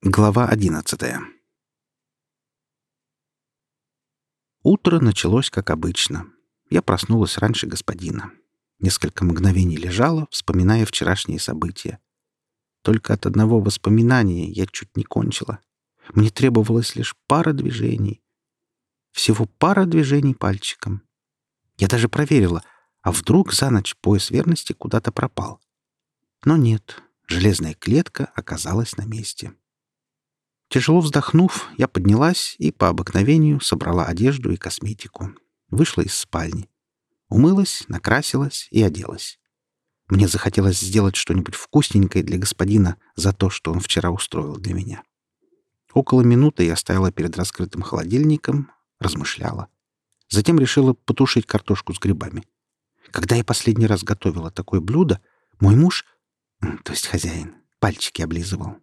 Глава одиннадцатая Утро началось как обычно. Я проснулась раньше господина. Несколько мгновений лежала, вспоминая вчерашние события. Только от одного воспоминания я чуть не кончила. Мне требовалось лишь пара движений. Всего пара движений пальчиком. Я даже проверила, а вдруг за ночь пояс верности куда-то пропал. Но нет, железная клетка оказалась на месте. Тяжело вздохнув, я поднялась и по обыкновению собрала одежду и косметику. Вышла из спальни. Умылась, накрасилась и оделась. Мне захотелось сделать что-нибудь вкусненькое для господина за то, что он вчера устроил для меня. Около минуты я стояла перед раскрытым холодильником, размышляла. Затем решила потушить картошку с грибами. Когда я последний раз готовила такое блюдо, мой муж, то есть хозяин, пальчики облизывал.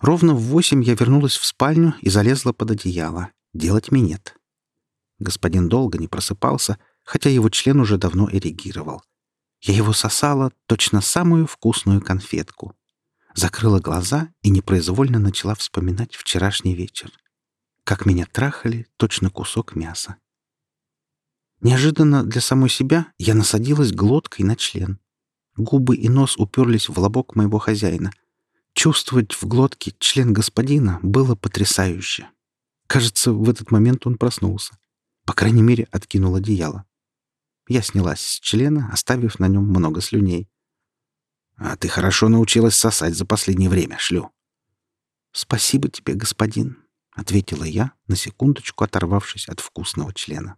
Ровно в восемь я вернулась в спальню и залезла под одеяло. Делать минет. Господин долго не просыпался, хотя его член уже давно эрегировал. Я его сосала точно самую вкусную конфетку. Закрыла глаза и непроизвольно начала вспоминать вчерашний вечер. Как меня трахали, точно кусок мяса. Неожиданно для самой себя я насадилась глоткой на член. Губы и нос уперлись в лобок моего хозяина — Чувствовать в глотке член господина было потрясающе. Кажется, в этот момент он проснулся. По крайней мере, откинул одеяло. Я снялась с члена, оставив на нем много слюней. «А ты хорошо научилась сосать за последнее время, шлю». «Спасибо тебе, господин», — ответила я, на секундочку оторвавшись от вкусного члена.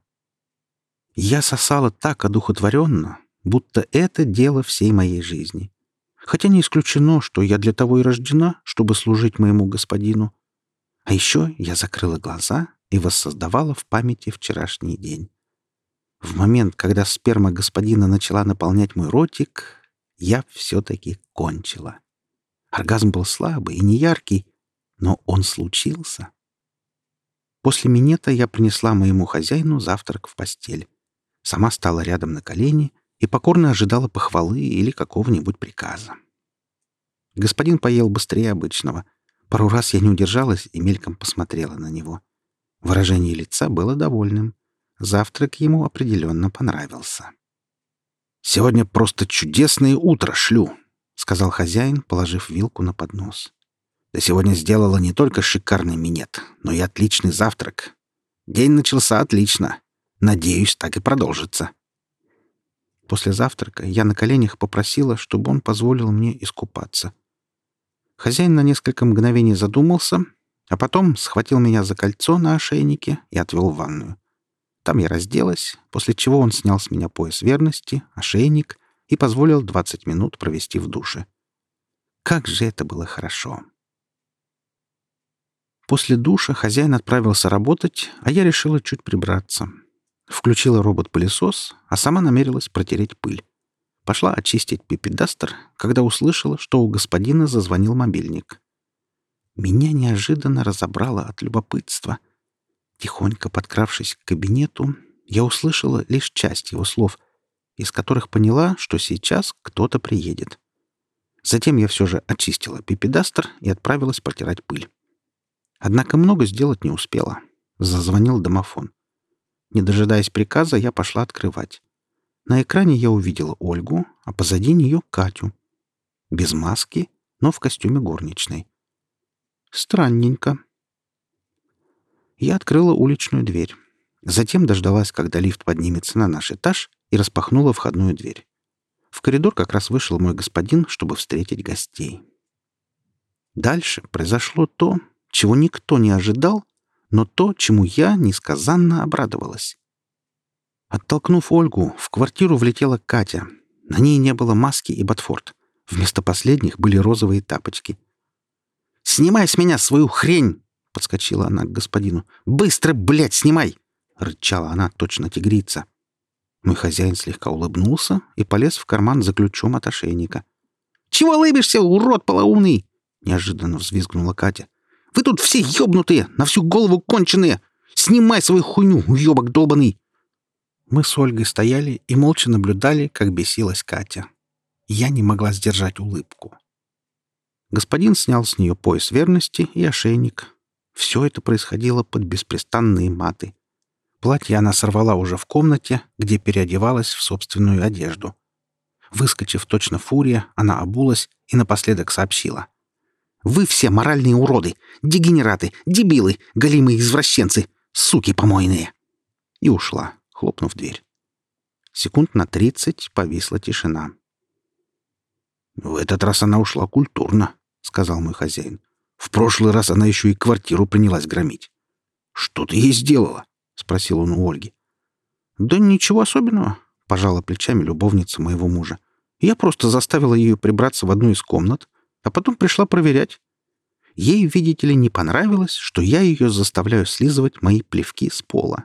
Я сосала так одухотворенно, будто это дело всей моей жизни. Хотя не исключено, что я для того и рождена, чтобы служить моему господину. А еще я закрыла глаза и воссоздавала в памяти вчерашний день. В момент, когда сперма господина начала наполнять мой ротик, я все-таки кончила. Оргазм был слабый и неяркий, но он случился. После минета я принесла моему хозяину завтрак в постель. Сама стала рядом на колени и покорно ожидала похвалы или какого-нибудь приказа. Господин поел быстрее обычного. Пару раз я не удержалась и мельком посмотрела на него. Выражение лица было довольным. Завтрак ему определенно понравился. «Сегодня просто чудесное утро шлю», — сказал хозяин, положив вилку на поднос. «Ты сегодня сделала не только шикарный минет, но и отличный завтрак. День начался отлично. Надеюсь, так и продолжится». После завтрака я на коленях попросила, чтобы он позволил мне искупаться. Хозяин на несколько мгновений задумался, а потом схватил меня за кольцо на ошейнике и отвел в ванную. Там я разделась, после чего он снял с меня пояс верности, ошейник и позволил 20 минут провести в душе. Как же это было хорошо! После душа хозяин отправился работать, а я решила чуть прибраться — Включила робот-пылесос, а сама намерилась протереть пыль. Пошла очистить пипедастер, когда услышала, что у господина зазвонил мобильник. Меня неожиданно разобрало от любопытства. Тихонько подкравшись к кабинету, я услышала лишь часть его слов, из которых поняла, что сейчас кто-то приедет. Затем я все же очистила пипедастер и отправилась протирать пыль. Однако много сделать не успела. Зазвонил домофон. Не дожидаясь приказа, я пошла открывать. На экране я увидела Ольгу, а позади нее Катю. Без маски, но в костюме горничной. Странненько. Я открыла уличную дверь. Затем дождалась, когда лифт поднимется на наш этаж, и распахнула входную дверь. В коридор как раз вышел мой господин, чтобы встретить гостей. Дальше произошло то, чего никто не ожидал но то, чему я несказанно обрадовалась. Оттолкнув Ольгу, в квартиру влетела Катя. На ней не было маски и ботфорд. Вместо последних были розовые тапочки. «Снимай с меня свою хрень!» — подскочила она к господину. «Быстро, блядь, снимай!» — рычала она, точно тигрица. Мой хозяин слегка улыбнулся и полез в карман за ключом от ошейника. «Чего лыбишься, урод полоумный?» — неожиданно взвизгнула Катя. Вы тут все ёбнутые, на всю голову конченые! Снимай свою хуйню, уёбок долбанный!» Мы с Ольгой стояли и молча наблюдали, как бесилась Катя. Я не могла сдержать улыбку. Господин снял с нее пояс верности и ошейник. Все это происходило под беспрестанные маты. Платье она сорвала уже в комнате, где переодевалась в собственную одежду. Выскочив точно фурия, она обулась и напоследок сообщила. «Вы все моральные уроды, дегенераты, дебилы, голимые извращенцы, суки помойные!» И ушла, хлопнув дверь. Секунд на тридцать повисла тишина. «В этот раз она ушла культурно», — сказал мой хозяин. «В прошлый раз она еще и квартиру принялась громить». «Что ты ей сделала?» — спросил он у Ольги. «Да ничего особенного», — пожала плечами любовница моего мужа. «Я просто заставила ее прибраться в одну из комнат, а потом пришла проверять. Ей, видите ли, не понравилось, что я ее заставляю слизывать мои плевки с пола.